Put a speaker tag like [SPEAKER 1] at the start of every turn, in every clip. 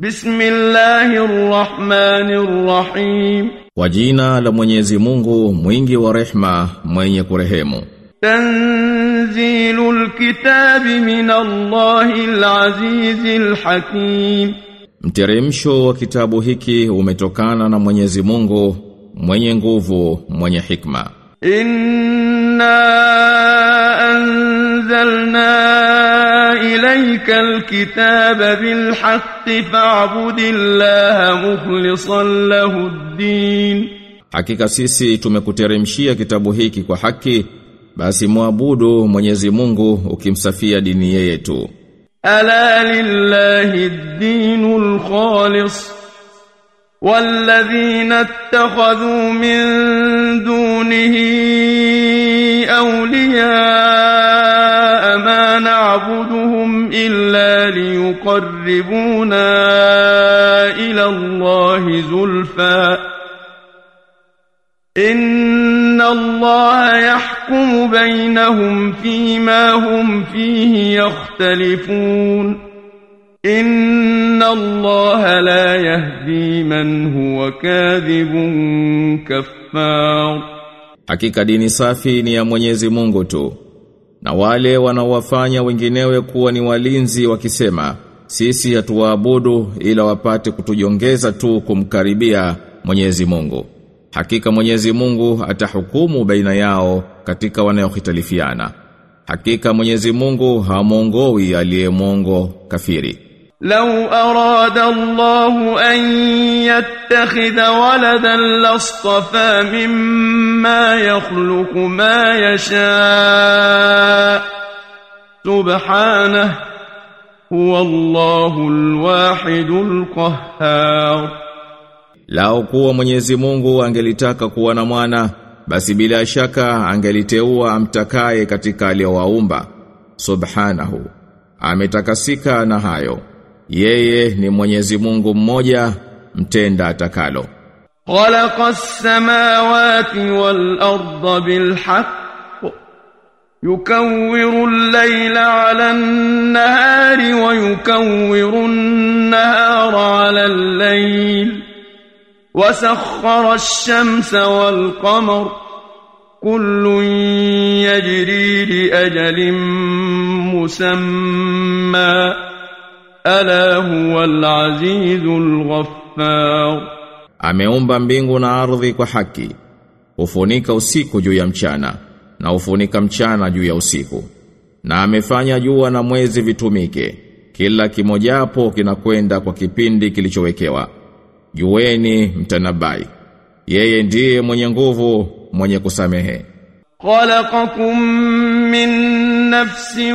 [SPEAKER 1] Bismillahir Rahmanir Rahim
[SPEAKER 2] Kwa jina la Mwenyezi Mungu mwingi wa rehma mwenye kurehemu.
[SPEAKER 1] Tanzilul kitabi min Allahil Azizil Hakim.
[SPEAKER 2] Mteremsho wa kitabu hiki umetokana na Mwenyezi Mungu mwenye nguvu mwenye hikma.
[SPEAKER 1] Inna anzalna ilayka alkitaba bilhaqqi fa'budillaha mukhlishan lahu ad-din
[SPEAKER 2] Hakika sisi tumekuteremshia kitabu hiki kwa haki basi muabudu Mwenyezi Mungu ukimsafia dini yeye tu
[SPEAKER 1] ألا لله الدين الخالص والذين اتخذوا من دونه أولياء إلا ليقربونا إلى الله زلفى إن الله يحكم بينهم فيما هم فيه يختلفون. إن الله لا يهدي من هو كاذب كفار.
[SPEAKER 2] Hakika dini safi ni ya Mwenyezi Mungu tu. Na wale wanaowafanya wenginewe kuwa ni walinzi wakisema, sisi hatuwaabudu ila wapate kutujongeza tu kumkaribia Mwenyezi Mungu. Hakika Mwenyezi Mungu atahukumu baina yao katika wanayohitalifiana. Hakika Mwenyezi Mungu hamuongoi aliyemongo kafiri.
[SPEAKER 1] لو أراد الله أن يتخذ ولدا لاصطفى مما يخلق ما يشاء سبحانه هو الله الواحد القهار
[SPEAKER 2] Lao kuwa Mwenyezi Mungu angelitaka kuwa na mwana, basi bila shaka angeliteua amtakaye katika aliyowaumba. Subhanahu. Ametakasika na hayo. Yeye ni Mwenyezi Mungu mmoja, mtenda atakalo.
[SPEAKER 1] خلق السماوات والأرض بالحق يكور الليل على النهار ويكور النهار على الليل وسخر الشمس والقمر كل يجري لأجل مسمى Ala huwa alazizul ghaffar,
[SPEAKER 2] ameumba mbingu na ardhi kwa haki, hufunika usiku juu ya mchana na hufunika mchana juu ya usiku, na amefanya jua na mwezi vitumike, kila kimojapo kinakwenda kwa kipindi kilichowekewa. Jueni mtanabai, yeye ndiye mwenye nguvu, mwenye kusamehe.
[SPEAKER 1] Khalaqakum min nafsin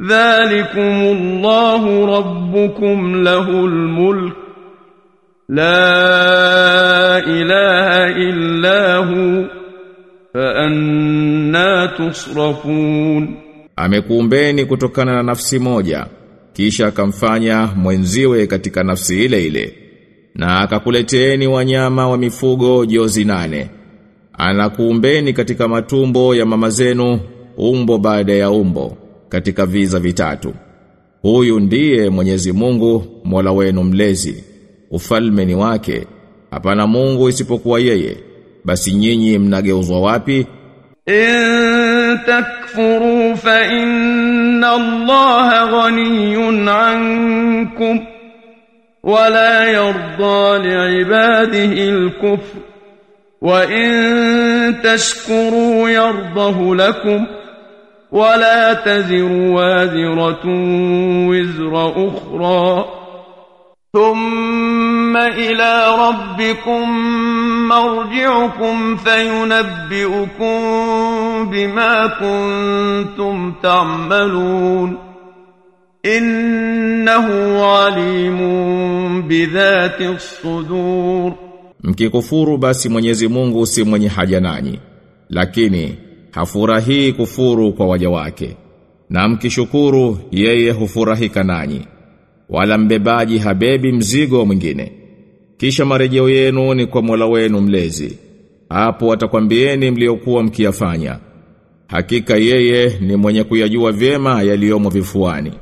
[SPEAKER 1] ذلكم الله ربكم له الملك لا إله إلا هو فأنا تصرفون
[SPEAKER 2] Amekuumbeni kutokana na nafsi moja, kisha akamfanya mwenziwe katika nafsi ile ile. Na akakuleteeni wanyama wa mifugo jozi nane. Anakuumbeni katika matumbo ya mama zenu, umbo baada ya umbo, katika viza vitatu. Huyu ndiye Mwenyezi Mungu, Mola wenu mlezi. Ufalme ni wake, hapana Mungu isipokuwa yeye. Basi nyinyi mnageuzwa wapi?
[SPEAKER 1] In takfuru fa inna Allah ghaniyun ankum wala yarda liibadihi al-kufr wa in tashkuru yardahu lakum ولا تزر وازرة وزر أخرى. ثم إلى ربكم مرجعكم فينبئكم بما كنتم تعملون. إنه عليم بذات الصدور.
[SPEAKER 2] مكي كفور باسي من يزي مونغو سي من يحاجة لكني hafurahii kufuru kwa waja wake na mkishukuru yeye hufurahika nanyi. Wala mbebaji habebi mzigo mwingine. Kisha marejeo yenu ni kwa Mola wenu mlezi. Hapo atakwambieni mliokuwa mkiyafanya. Hakika yeye ni mwenye kuyajua vyema yaliyomo vifuani.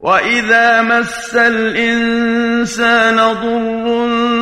[SPEAKER 1] Wa idha massal insana dhurrun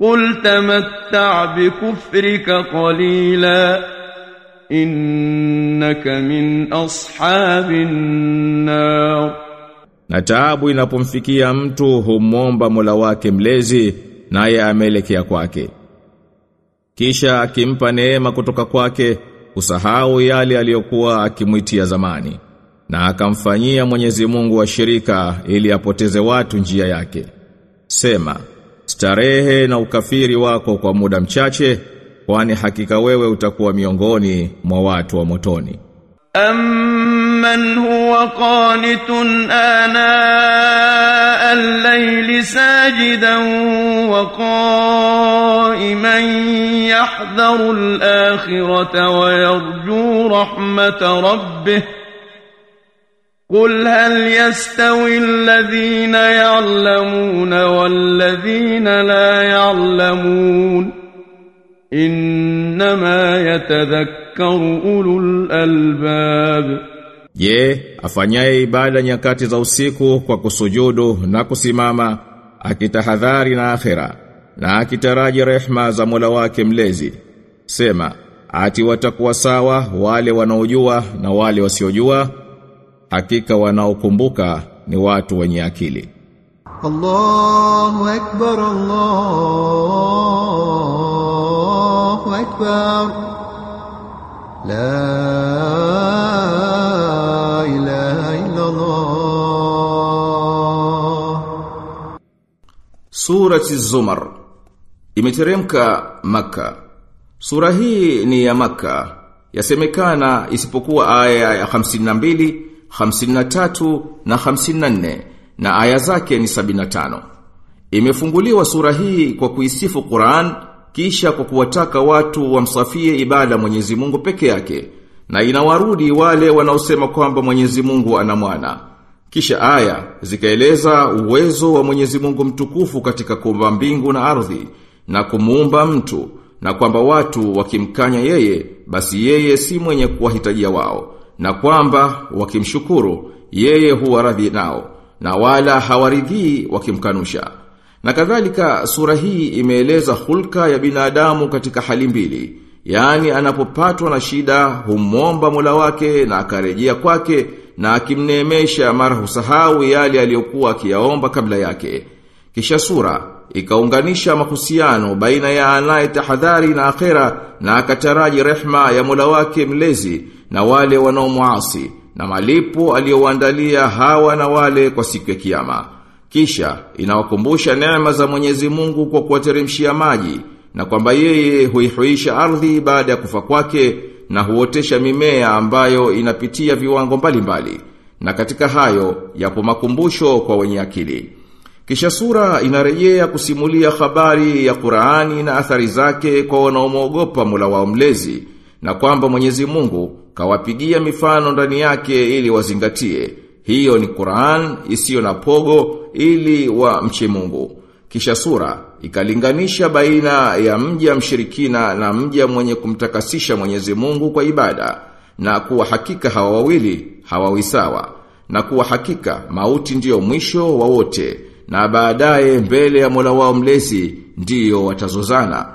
[SPEAKER 1] قل تمتع بكفرك قليلا إنك من أصحاب النار
[SPEAKER 2] na taabu inapomfikia mtu humwomba Mola wake mlezi naye ameelekea kwake kisha akimpa neema kutoka kwake kusahau yale aliyokuwa akimwitia zamani na akamfanyia Mwenyezi Mungu wa shirika ili apoteze watu njia yake sema starehe na ukafiri wako kwa muda mchache kwani hakika wewe utakuwa miongoni mwa watu wa motoni.
[SPEAKER 1] Amman huwa qanitun ana al-layli sajidan wa qa'iman yahdharu al-akhirata wa yarju rahmata rabbihi قل هل يستوي الذين يعلمون والذين لا يعلمون إنما يتذكر أولو الألباب
[SPEAKER 2] Je, afanyaye ibada nyakati za usiku kwa kusujudu na kusimama akitahadhari na akhera na akitaraji rehma za Mola wake mlezi sema ati watakuwa sawa wale wanaojua na wale wasiojua hakika wanaokumbuka ni watu wenye akili.
[SPEAKER 3] Allahu akbar Allahu akbar. La ilaha illa Allah
[SPEAKER 2] Surati Zumar. Imeteremka Maka Sura hii ni ya Maka yasemekana isipokuwa aya ya 52 53 na 54 na aya zake ni 75. Imefunguliwa sura hii kwa kuisifu Qur'an kisha kwa kuwataka watu wamsafie ibada Mwenyezi Mungu peke yake na inawarudi wale wanaosema kwamba Mwenyezi Mungu ana mwana. Kisha aya zikaeleza uwezo wa Mwenyezi Mungu mtukufu katika kuumba mbingu na ardhi na kumuumba mtu na kwamba watu wakimkanya yeye basi yeye si mwenye kuwahitajia wao na kwamba wakimshukuru yeye huwa radhi nao na wala hawaridhii wakimkanusha. Na kadhalika sura hii imeeleza hulka ya binadamu katika hali mbili. Yaani anapopatwa na shida humwomba Mola wake na akarejea kwake na akimneemesha mara husahau yale aliyokuwa akiyaomba kabla yake. Kisha sura ikaunganisha mahusiano baina ya anaye tahadhari na akhera na akataraji rehma ya Mola wake mlezi na wale wanaomuasi na malipo aliyowaandalia hawa na wale kwa siku ya kiyama. Kisha inawakumbusha neema za Mwenyezi Mungu kwa kuwateremshia maji na kwamba yeye huihuisha ardhi baada ya kufa kwake na huotesha mimea ambayo inapitia viwango mbalimbali. Mbali. Na katika hayo yapo makumbusho kwa wenye akili. Kisha sura inarejea kusimulia habari ya Qur'ani na athari zake kwa wanaomwogopa Mola wao mlezi na kwamba Mwenyezi Mungu kawapigia mifano ndani yake ili wazingatie. Hiyo ni Qur'an isiyo na pogo ili wa mche Mungu. Kisha sura ikalinganisha baina ya mja mshirikina na mja mwenye kumtakasisha Mwenyezi Mungu kwa ibada na kuwa hakika hawa wawili hawawi sawa na kuwa hakika mauti ndiyo mwisho wa wote na baadaye mbele ya Mola wao mlezi ndiyo watazozana.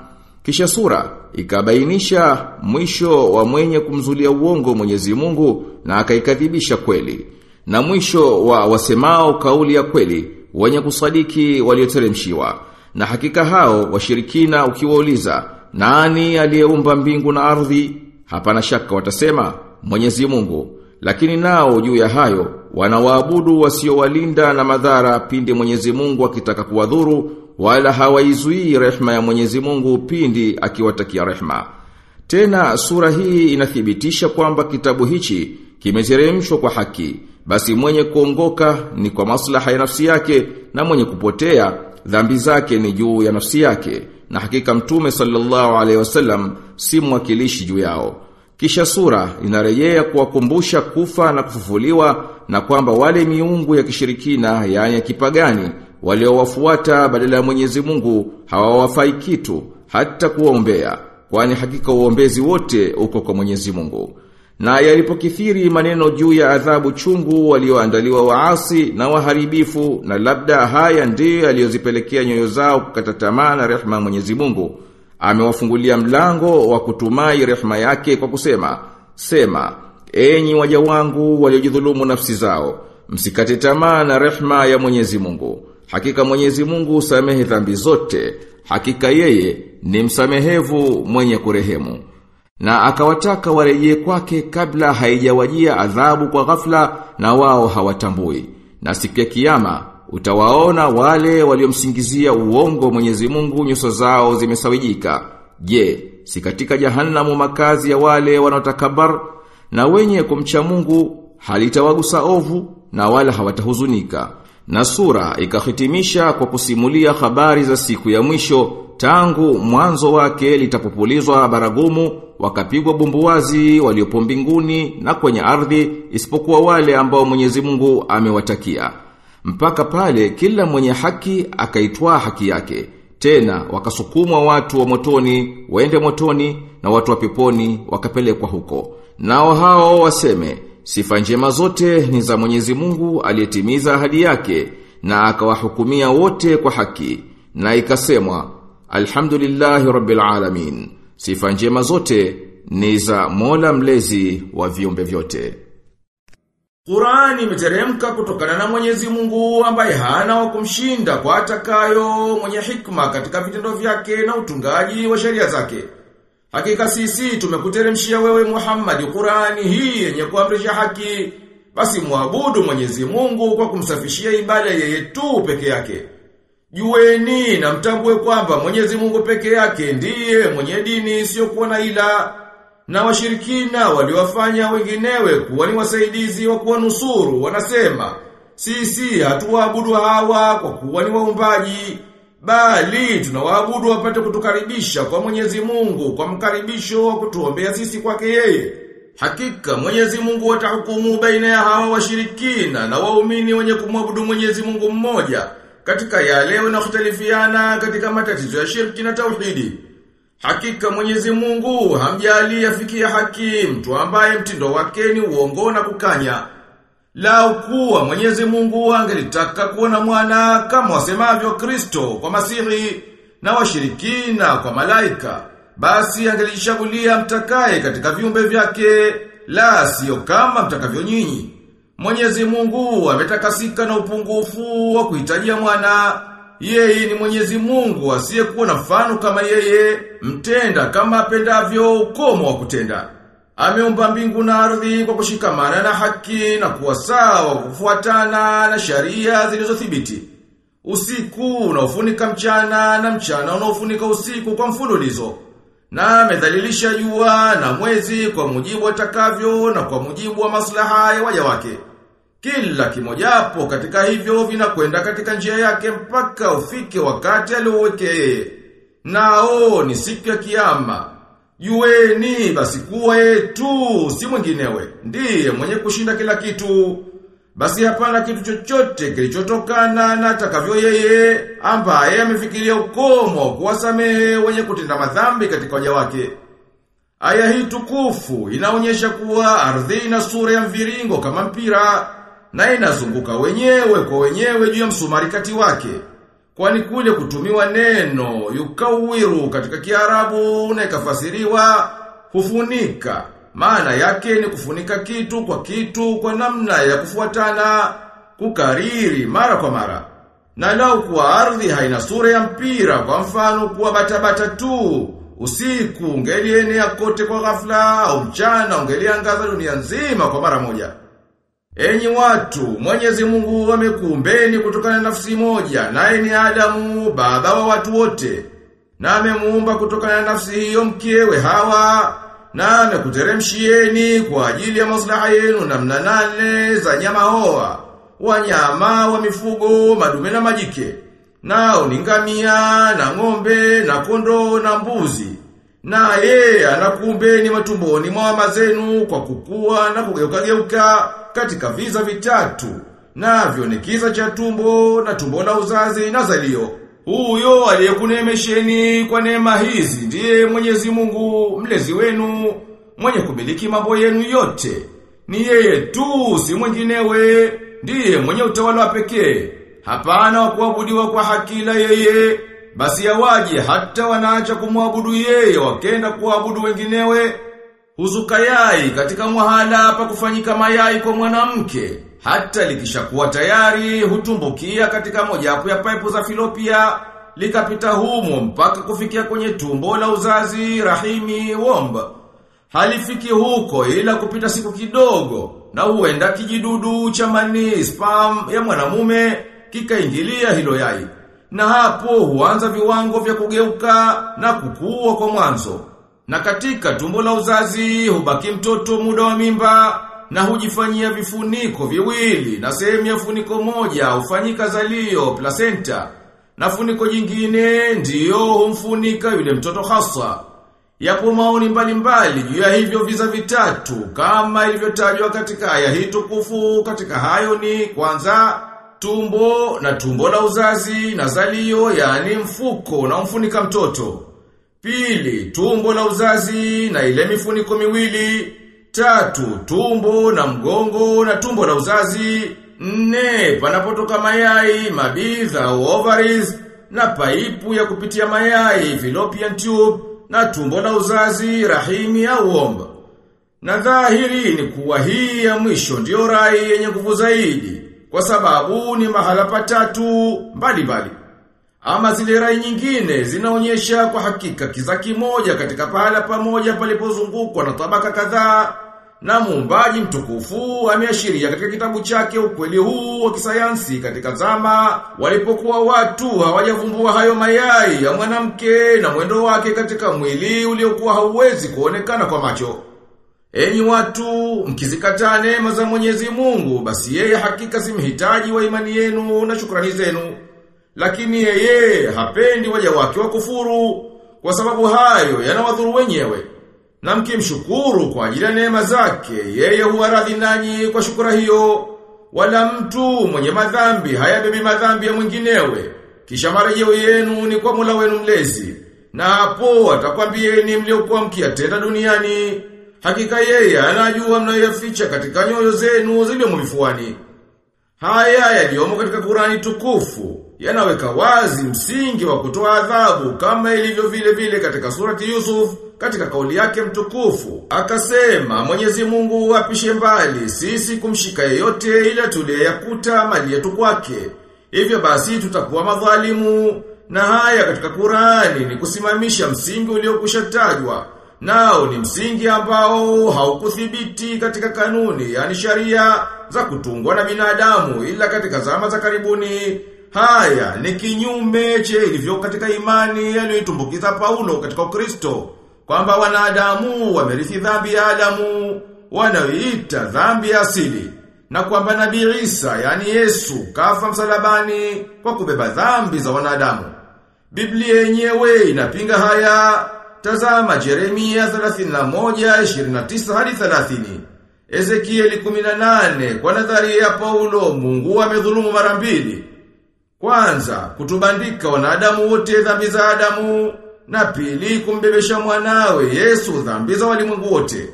[SPEAKER 2] Kisha sura ikabainisha mwisho wa mwenye kumzulia uongo Mwenyezi Mungu na akaikadhibisha kweli. na mwisho wa wasemao kauli ya kweli wenye kusadiki walioteremshiwa na hakika hao washirikina ukiwauliza nani aliyeumba mbingu na ardhi hapana shaka watasema Mwenyezi Mungu lakini nao juu ya hayo wanawaabudu wasiowalinda na madhara pindi Mwenyezi Mungu akitaka kuwadhuru wala hawaizuii rehma ya Mwenyezi Mungu pindi akiwatakia rehma tena sura hii inathibitisha kwamba kitabu hichi kimeteremshwa kwa haki. Basi mwenye kuongoka ni kwa maslaha ya nafsi yake na mwenye kupotea dhambi zake ni juu ya nafsi yake. Na hakika mtume sallallahu alaihi wasallam si mwakilishi juu yao kisha sura inarejea kuwakumbusha kufa na kufufuliwa na kwamba wale miungu ya kishirikina yaani ya kipagani waliowafuata badala ya Mwenyezi Mungu hawawafai kitu hata kuwaombea kwani hakika uombezi wote uko kwa Mwenyezi Mungu. Na yalipokithiri maneno juu ya adhabu chungu walioandaliwa waasi na waharibifu na labda haya ndiyo yaliyozipelekea nyoyo zao kukata tamaa na rehema Mwenyezi Mungu amewafungulia mlango wa kutumai rehema yake kwa kusema sema enyi waja wangu waliojidhulumu nafsi zao msikate tamaa na rehema ya Mwenyezi Mungu. Hakika Mwenyezi Mungu usamehe dhambi zote hakika yeye ni msamehevu mwenye kurehemu. Na akawataka warejee kwake kabla haijawajia adhabu kwa ghafla na wao hawatambui. Na siku ya kiyama utawaona wale waliomsingizia uongo Mwenyezi Mungu nyuso zao zimesawijika. Je si katika jahannamu makazi ya wale wanaotakabar na wenye kumcha Mungu halitawagusa ovu na wala hawatahuzunika. Na sura ikahitimisha kwa kusimulia habari za siku ya mwisho tangu mwanzo wake litapopulizwa baragumu wakapigwa bumbuwazi waliopo mbinguni na kwenye ardhi isipokuwa wale ambao Mwenyezi Mungu amewatakia mpaka pale kila mwenye haki akaitwaa haki yake. Tena wakasukumwa watu wa motoni waende motoni na watu wa peponi wakapelekwa huko. Nao hao waseme sifa njema zote ni za Mwenyezi Mungu aliyetimiza ahadi yake na akawahukumia wote kwa haki. Na ikasemwa alhamdulillahi rabbil alamin. Sifa njema zote ni za Mola mlezi wa viumbe vyote Qur'ani imeteremka kutokana na Mwenyezi Mungu ambaye hana wa kumshinda kwa atakayo mwenye hikma katika vitendo vyake na utungaji wa sheria zake. Hakika sisi tumekuteremshia wewe Muhammad Qur'ani hii yenye kuamrisha haki. Basi muabudu Mwenyezi Mungu kwa kumsafishia ibada yeye tu peke yake. Jueni na mtambue kwamba Mwenyezi Mungu peke yake ndiye mwenye dini isiyokuwa na ila na washirikina waliwafanya wenginewe kuwa ni wasaidizi wa kuwanusuru wanasema sisi hatuwaabudu hawa kwa kuwa ni waumbaji bali tunawaabudu wapate kutukaribisha kwa Mwenyezi Mungu kwa mkaribisho wa kutuombea sisi kwake yeye. Hakika Mwenyezi Mungu atahukumu baina ya hawa washirikina na waumini wenye kumwabudu Mwenyezi Mungu mmoja katika yale wanakhtalifiana katika matatizo ya shirki na tauhidi Hakika Mwenyezi Mungu hamjali afikia haki mtu ambaye mtindo wake ni uongo na kukanya. la kuwa Mwenyezi Mungu angelitaka kuona mwana kama wasemavyo Kristo kwa masiri na washirikina kwa malaika, basi angelichagulia mtakaye katika viumbe vyake, la sio kama mtakavyo nyinyi. Mwenyezi Mungu ametakasika na upungufu wa kuhitajia mwana yeye ni Mwenyezi Mungu asiyekuwa na mfano kama yeye, mtenda kama apendavyo ukomo wa kutenda. Ameumba mbingu na ardhi kwa kushikamana na haki na kuwa sawa kufuatana na sharia zilizothibiti. Usiku unaofunika mchana na mchana unaofunika usiku kwa mfululizo. Na amedhalilisha jua na mwezi kwa mujibu atakavyo na kwa mujibu wa maslaha ya waja wake. Kila kimojapo katika hivyo vinakwenda katika njia yake mpaka ufike wakati alioweke. Nao ni siku ya kiyama. Jueni basi kuwa yetu si mwinginewe. Ndiye mwenye kushinda kila kitu. Basi hapana kitu chochote kilichotokana na atakavyo yeye ambaye amefikiria ukomo kuwasamehe wenye kutenda madhambi katika waja wake. Aya hii tukufu inaonyesha kuwa ardhi na sura ya mviringo kama mpira na inazunguka wenyewe kwa wenyewe juu ya msumari kati wake. Kwani kule kutumiwa neno yukawiru katika Kiarabu na ikafasiriwa hufunika maana yake ni kufunika kitu kwa kitu kwa namna ya kufuatana, kukariri mara kwa mara. Na lau kuwa ardhi haina sura ya mpira kwa mfano kuwa batabata tu, usiku ungelienea kote kwa ghafla au mchana ungeliangaza dunia nzima kwa mara moja. Enyi watu, Mwenyezi Mungu amekuumbeni kutokana na nafsi moja, naye ni Adamu, baba wa watu wote. Na amemuumba kutokana na nafsi hiyo mkewe Hawa, na amekuteremshieni kwa ajili ya maslaha yenu namna nane za nyama hoa, wanyama wa mifugo, madume na majike. Nao ni ngamia, na ng'ombe, na kondoo na mbuzi. Na yeye anakuumbeni matumboni mwa mama zenu kwa kukua na kugeuka-geuka katika viza vitatu. Navyo ni kiza cha tumbo na tumbo la uzazi na zalio. Huyo aliyekunemesheni kwa neema hizi ndiye Mwenyezi Mungu mlezi wenu mwenye kumiliki mambo yenu yote. Ni yeye tu si mwinginewe, ndiye mwenye utawala wa pekee. Hapana wa kuabudiwa kwa hakila yeye, basi yawaje hata wanaacha kumwabudu yeye wakenda kuabudu wenginewe. Huzuka yai katika mwahala hapa kufanyika mayai kwa mwanamke, hata likishakuwa tayari hutumbukia katika mojawapo ya paipu za filopia, likapita humo mpaka kufikia kwenye tumbo la uzazi rahimi womba. Halifiki huko ila kupita siku kidogo na huenda kijidudu cha mani spam ya mwanamume kikaingilia hilo yai. Na hapo huanza viwango vya kugeuka na kukua kwa mwanzo. Na katika tumbo la uzazi hubaki mtoto muda wa mimba na hujifanyia vifuniko viwili na sehemu ya funiko moja hufanyika zalio placenta na funiko jingine ndiyo humfunika yule mtoto hasa. Yapo maoni mbalimbali juu ya hivyo viza vitatu kama ilivyotajwa katika aya hii tukufu katika hayo ni kwanza tumbo na tumbo la uzazi na zalio yani mfuko na mfunika mtoto. Pili, tumbo la uzazi na ile mifuniko miwili. Tatu, tumbo na mgongo na tumbo la uzazi. Nne, panapotoka mayai, mabidha, ovaries, na paipu ya kupitia mayai, fallopian tube, na tumbo la uzazi, rahimi au omba. Na dhahiri ni kuwa hii ya mwisho ndiyo rai yenye nguvu zaidi, kwa sababu ni mahala patatu mbali mbali. Ama zile rai nyingine zinaonyesha kwa hakika kiza kimoja katika pahala pamoja palipozungukwa na tabaka kadhaa na muumbaji mtukufu ameashiria katika kitabu chake ukweli huu wa kisayansi katika zama walipokuwa watu hawajavumbua hayo mayai ya mwanamke na mwendo wake katika mwili uliokuwa hauwezi kuonekana kwa macho. Enyi watu, mkizikataa neema za Mwenyezi Mungu, basi yeye hakika si mhitaji wa imani yenu na shukrani zenu. Lakini yeye hapendi waja wake wa kufuru kwa sababu hayo yanawadhuru wenyewe. Na mkimshukuru kwa ajili ya neema zake, yeye huwa radhi nanyi kwa shukura hiyo. Wala mtu mwenye madhambi hayabebi madhambi ya mwinginewe. Kisha marejeo yenu ni kwa Mola wenu mlezi. Na hapo atakwambieni mliokuwa mkiyatenda duniani. Hakika yeye anajua mnayoyaficha katika nyoyo zenu ziliomo mlifuani. Haya yaliomo katika Qurani tukufu yanaweka wazi msingi wa kutoa adhabu kama ilivyo vile vile katika surati Yusuf katika kauli yake mtukufu. Akasema Mwenyezi Mungu apishe mbali sisi kumshika yeyote ila tuliyakuta mali yetu kwake. Hivyo basi tutakuwa madhalimu na haya katika Qurani ni kusimamisha msingi uliokushatajwa. Nao ni msingi ambao haukuthibiti katika kanuni, yani sharia za kutungwa na binadamu ila katika zama za karibuni. Haya ni kinyume che ilivyo katika imani yaliyoitumbukiza Paulo katika Ukristo kwamba wanadamu wamerithi dhambi ya Adamu wanaoita dhambi ya asili na kwamba Nabii Isa yani Yesu kafa msalabani kwa kubeba dhambi za wanadamu. Biblia yenyewe inapinga haya. Tazama Jeremia 31:29 hadi 30. Ezekieli 18 kwa nadharia ya Paulo Mungu amedhulumu mara mbili. Kwanza, kutubandika wanadamu wote dhambi za Adamu, na pili kumbebesha mwanawe Yesu dhambi za walimwengu wote.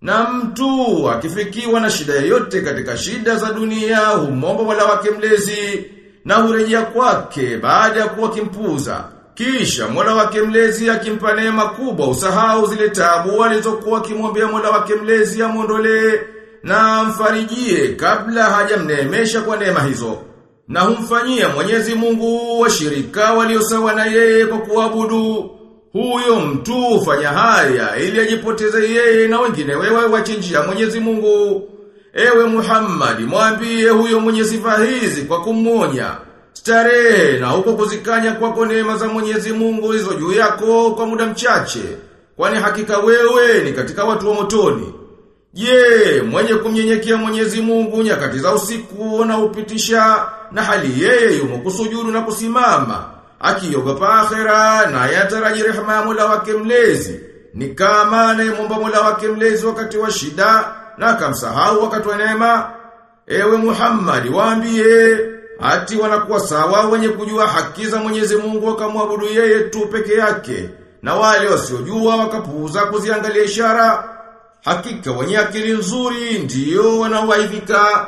[SPEAKER 2] Na mtu akifikiwa na shida yoyote katika shida za dunia humomba wala wake mlezi na hurejea kwake baada ya kuwa kimpuza. Kisha Mola wake mlezi akimpa neema kubwa usahau zile taabu alizokuwa akimwambia Mola wake mlezi amwondolee na amfarijie kabla hajamneemesha kwa neema hizo. Na humfanyia Mwenyezi Mungu washirika waliosawa na yeye kwa kuabudu. Huyo mtu hufanya haya ili ajipoteze yeye na wengine wewe wachinjia Mwenyezi Mungu. Ewe Muhammad, mwambie huyo mwenye sifa hizi kwa kumwonya. Starehe na huko kuzikanya kwako neema za Mwenyezi Mungu hizo juu yako kwa muda mchache. Kwani hakika wewe ni katika watu wa motoni. Je, mwenye kumnyenyekea Mwenyezi Mungu nyakati za usiku na upitisha na hali yeye yumo kusujudu na kusimama, akiogopa akhera na yataraji rehema ya Mola wake mlezi. Ni kama anayemwomba Mola wake mlezi wakati wa shida na akamsahau wakati wa neema. Ewe Muhammad, waambie ati wanakuwa sawa wenye kujua haki za Mwenyezi Mungu wakamwabudu yeye tu peke yake. Na wale wasiojua wakapuuza kuziangalia ishara. Hakika wenye akili nzuri ndiyo wanaowaidhika